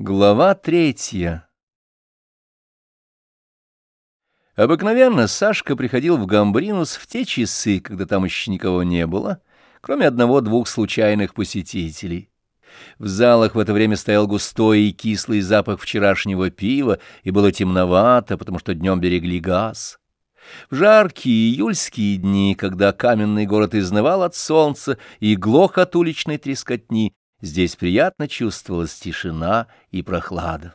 Глава третья Обыкновенно Сашка приходил в Гамбринус в те часы, когда там еще никого не было, кроме одного-двух случайных посетителей. В залах в это время стоял густой и кислый запах вчерашнего пива, и было темновато, потому что днем берегли газ. В жаркие июльские дни, когда каменный город изнывал от солнца и глох от уличной трескотни, Здесь приятно чувствовалась тишина и прохлада.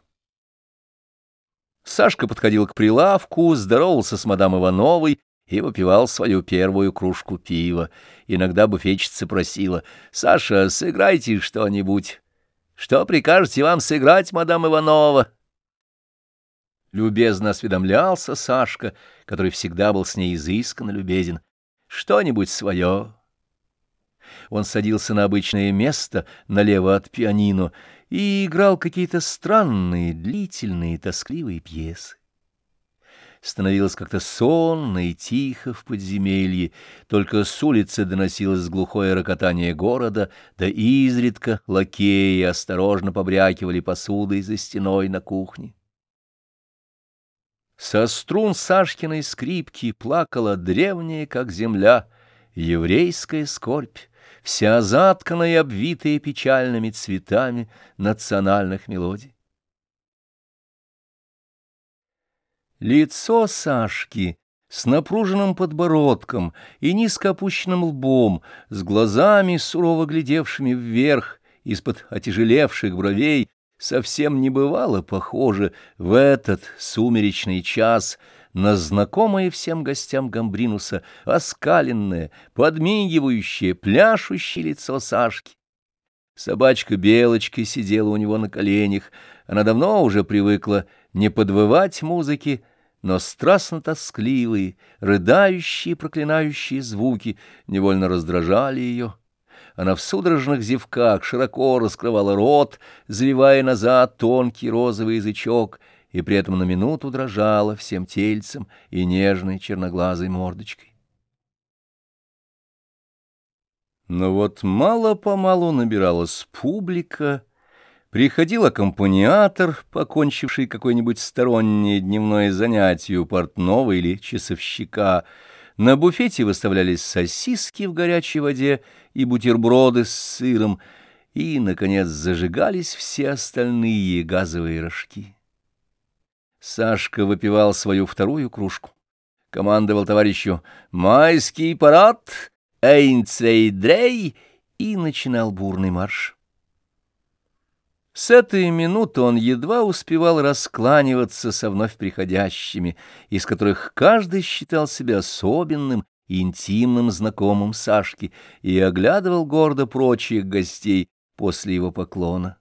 Сашка подходил к прилавку, здоровался с мадам Ивановой и выпивал свою первую кружку пива. Иногда буфетчица просила, «Саша, сыграйте что-нибудь. Что прикажете вам сыграть, мадам Иванова?» Любезно осведомлялся Сашка, который всегда был с ней изысканно любезен. «Что-нибудь свое». Он садился на обычное место налево от пианино и играл какие-то странные, длительные, тоскливые пьесы. Становилось как-то сонно и тихо в подземелье, только с улицы доносилось глухое рокотание города, да изредка лакеи осторожно побрякивали посудой за стеной на кухне. Со струн Сашкиной скрипки плакала древняя, как земля, еврейская скорбь, вся затканная и обвитая печальными цветами национальных мелодий. Лицо Сашки с напруженным подбородком и низко опущенным лбом, с глазами, сурово глядевшими вверх, из-под отяжелевших бровей, совсем не бывало похоже в этот сумеречный час на знакомое всем гостям Гамбринуса оскаленное, подмигивающее, пляшущее лицо Сашки. Собачка Белочка сидела у него на коленях. Она давно уже привыкла не подвывать музыки, но страстно-тоскливые, рыдающие, проклинающие звуки невольно раздражали ее. Она в судорожных зевках широко раскрывала рот, завивая назад тонкий розовый язычок — и при этом на минуту дрожала всем тельцем и нежной черноглазой мордочкой. Но вот мало-помалу набиралась публика, приходил аккомпаниатор, покончивший какое-нибудь стороннее дневное занятие у портного или часовщика, на буфете выставлялись сосиски в горячей воде и бутерброды с сыром, и, наконец, зажигались все остальные газовые рожки. Сашка выпивал свою вторую кружку. Командовал товарищу «Майский парад! Эйнцвейдрей!» и начинал бурный марш. С этой минуты он едва успевал раскланиваться со вновь приходящими, из которых каждый считал себя особенным и интимным знакомым Сашки и оглядывал гордо прочих гостей после его поклона.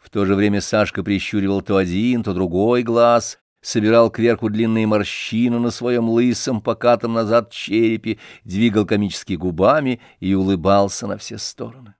В то же время Сашка прищуривал то один, то другой глаз, собирал кверху длинные морщины на своем лысом, покатом назад черепе, двигал комически губами и улыбался на все стороны.